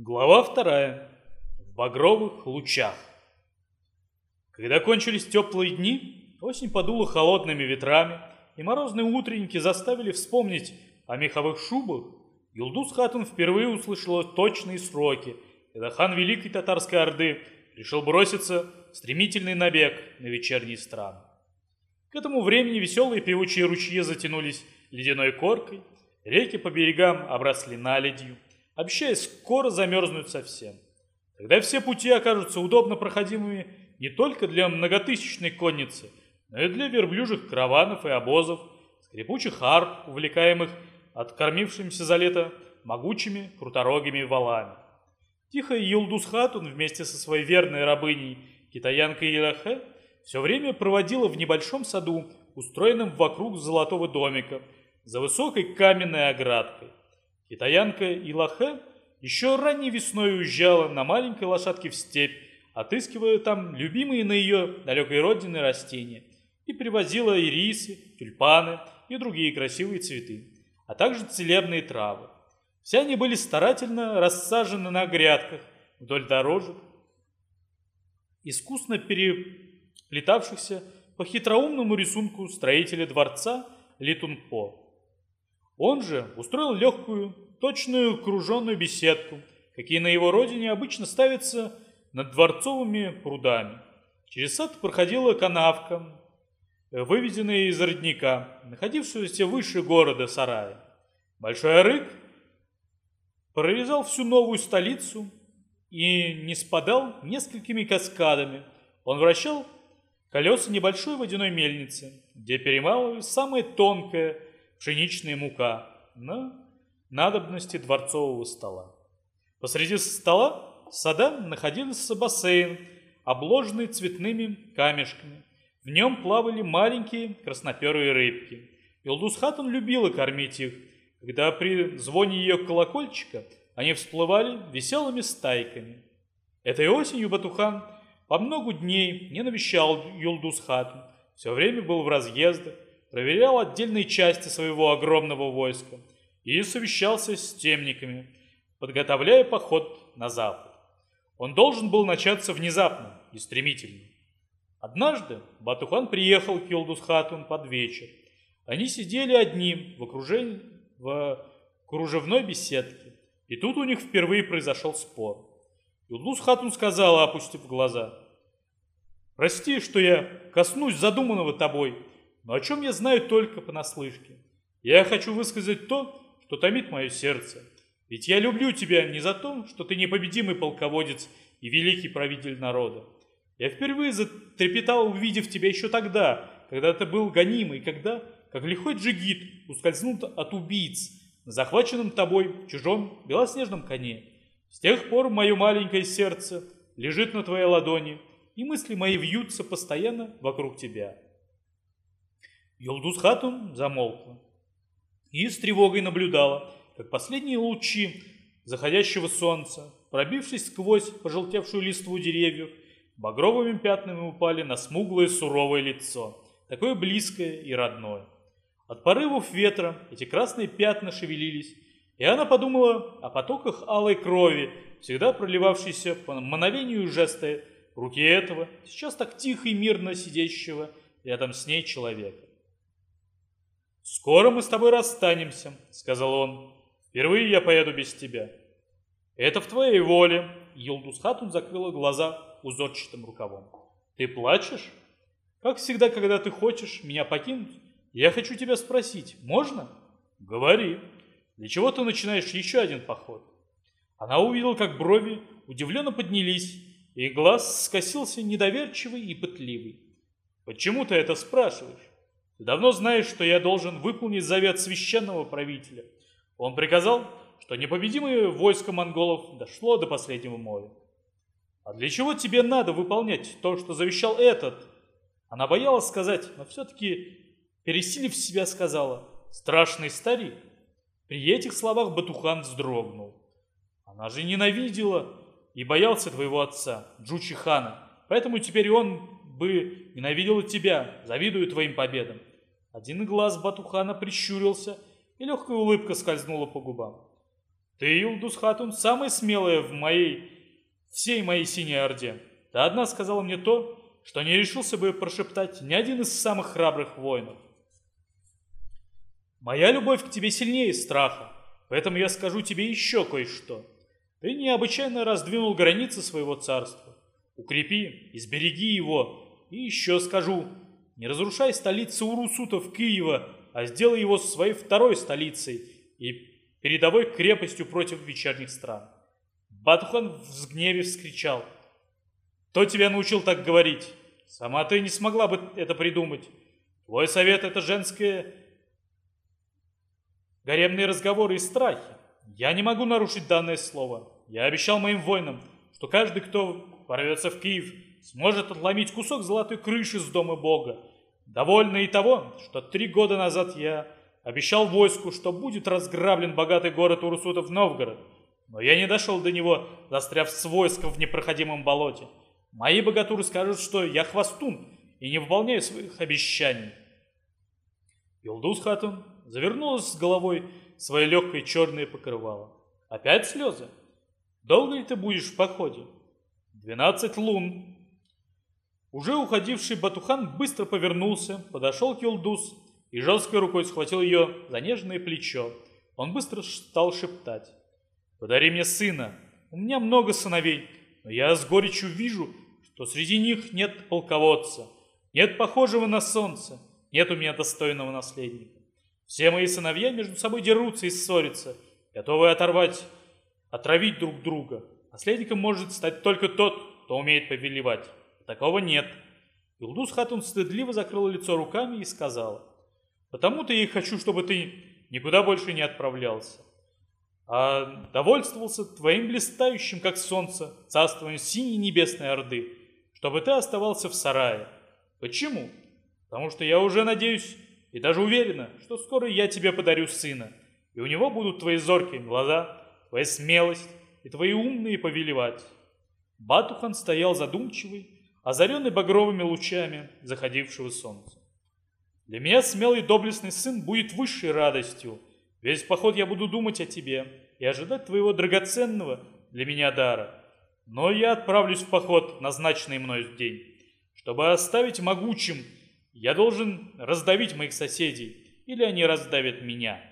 Глава вторая. В багровых лучах. Когда кончились теплые дни, осень подула холодными ветрами, и морозные утренники заставили вспомнить о меховых шубах. Юлдус Хатун впервые услышала точные сроки, когда хан Великой Татарской Орды решил броситься в стремительный набег на вечерние страны. К этому времени веселые певучие ручьи затянулись ледяной коркой, реки по берегам обросли наледью, обещая скоро замерзнуть совсем. Тогда все пути окажутся удобно проходимыми не только для многотысячной конницы, но и для верблюжих караванов и обозов, скрипучих арп, увлекаемых откормившимся за лето могучими круторогими валами. Тихая Юлдус Хатун вместе со своей верной рабыней китаянкой Ирахе все время проводила в небольшом саду, устроенном вокруг золотого домика, за высокой каменной оградкой. Китаянка Илахе еще ранней весной уезжала на маленькой лошадке в степь, отыскивая там любимые на ее далекой родине растения, и привозила ирисы, тюльпаны и другие красивые цветы, а также целебные травы. Все они были старательно рассажены на грядках вдоль дорожек, искусно переплетавшихся по хитроумному рисунку строителя дворца Литунпо. Он же устроил легкую, точную круженную беседку, какие на его родине обычно ставятся над дворцовыми прудами. Через сад проходила канавка, выведенная из родника, находившегося выше города Сарая. Большой рык прорезал всю новую столицу и не спадал несколькими каскадами. Он вращал колеса небольшой водяной мельницы, где перемалывалась самая тонкая, пшеничная мука на надобности дворцового стола. Посреди стола сада находился бассейн, обложенный цветными камешками. В нем плавали маленькие красноперые рыбки. Илдус Хатун любила кормить их, когда при звоне ее колокольчика они всплывали веселыми стайками. Этой осенью Батухан по много дней не навещал Юлдус Хатун, все время был в разъездах, проверял отдельные части своего огромного войска и совещался с темниками, подготовляя поход на запад. Он должен был начаться внезапно и стремительно. Однажды Батухан приехал к Юлдус-хатун под вечер. Они сидели одни в окружении, в кружевной беседке, и тут у них впервые произошел спор. Юлдус-хатун сказала, опустив глаза, «Прости, что я коснусь задуманного тобой, но о чем я знаю только понаслышке. Я хочу высказать то, что томит мое сердце. Ведь я люблю тебя не за то, что ты непобедимый полководец и великий правитель народа. Я впервые затрепетал, увидев тебя еще тогда, когда ты был гонимый, когда, как лихой джигит, ускользнул от убийц на захваченном тобой чужом белоснежном коне. С тех пор мое маленькое сердце лежит на твоей ладони, и мысли мои вьются постоянно вокруг тебя. Юлдус Хатун замолкла и с тревогой наблюдала, как последние лучи заходящего солнца, пробившись сквозь пожелтевшую листву деревьев, багровыми пятнами упали на смуглое суровое лицо, такое близкое и родное. От порывов ветра эти красные пятна шевелились, и она подумала о потоках алой крови, всегда проливавшейся по мановению жеста руки этого, сейчас так тихо и мирно сидящего рядом с ней человека. «Скоро мы с тобой расстанемся», — сказал он. «Впервые я поеду без тебя». «Это в твоей воле», — Юлдус Хатун закрыла глаза узорчатым рукавом. «Ты плачешь? Как всегда, когда ты хочешь меня покинуть, я хочу тебя спросить, можно?» «Говори. Для чего ты начинаешь еще один поход?» Она увидела, как брови удивленно поднялись, и глаз скосился недоверчивый и пытливый. «Почему ты это спрашиваешь?» Давно знаешь, что я должен выполнить завет священного правителя. Он приказал, что непобедимое войско монголов дошло до последнего моря. А для чего тебе надо выполнять то, что завещал этот? Она боялась сказать, но все-таки, пересилив себя, сказала, страшный старик. При этих словах Батухан вздрогнул. Она же ненавидела и боялся твоего отца, Джучи хана, поэтому теперь он бы ненавидел тебя, завидуя твоим победам. Один глаз Батухана прищурился, и легкая улыбка скользнула по губам. Ты, Илдус Хатун, самая смелая в моей... всей моей синей орде. Ты одна сказала мне то, что не решился бы прошептать ни один из самых храбрых воинов. Моя любовь к тебе сильнее страха, поэтому я скажу тебе еще кое-что. Ты необычайно раздвинул границы своего царства. Укрепи и сбереги его. И еще скажу, не разрушай столицу Урусутов Киева, а сделай его своей второй столицей и передовой крепостью против вечерних стран. Батухан в гневе вскричал. «Кто тебя научил так говорить? Сама ты не смогла бы это придумать. Твой совет — это женское гаремные разговоры и страхи. Я не могу нарушить данное слово. Я обещал моим воинам, что каждый, кто порвется в Киев, сможет отломить кусок золотой крыши с дома Бога. Довольно и того, что три года назад я обещал войску, что будет разграблен богатый город Урусутов Новгород. Но я не дошел до него, застряв с войском в непроходимом болоте. Мои богатуры скажут, что я хвостун и не выполняю своих обещаний. Юлдус Хатун завернулась с головой в свое легкое черное покрывало. Опять слезы? Долго ли ты будешь в походе? Двенадцать лун. Уже уходивший Батухан быстро повернулся, подошел к Юлдус и жесткой рукой схватил ее за нежное плечо. Он быстро стал шептать. «Подари мне сына. У меня много сыновей, но я с горечью вижу, что среди них нет полководца, нет похожего на солнце, нет у меня достойного наследника. Все мои сыновья между собой дерутся и ссорятся, готовы оторвать, отравить друг друга. Наследником может стать только тот, кто умеет повелевать. Такого нет. Илдус Хатун стыдливо закрыла лицо руками и сказала, «Потому-то я и хочу, чтобы ты никуда больше не отправлялся, а довольствовался твоим блистающим, как солнце, царством синей небесной Орды, чтобы ты оставался в сарае. Почему? Потому что я уже надеюсь, и даже уверена, что скоро я тебе подарю сына, и у него будут твои зоркие глаза, твоя смелость и твои умные повелевать. Батухан стоял задумчивый, озаренный багровыми лучами заходившего солнца. Для меня смелый доблестный сын будет высшей радостью. Весь поход я буду думать о тебе и ожидать твоего драгоценного для меня дара. Но я отправлюсь в поход, назначенный мной в день, чтобы оставить могучим я должен раздавить моих соседей, или они раздавят меня.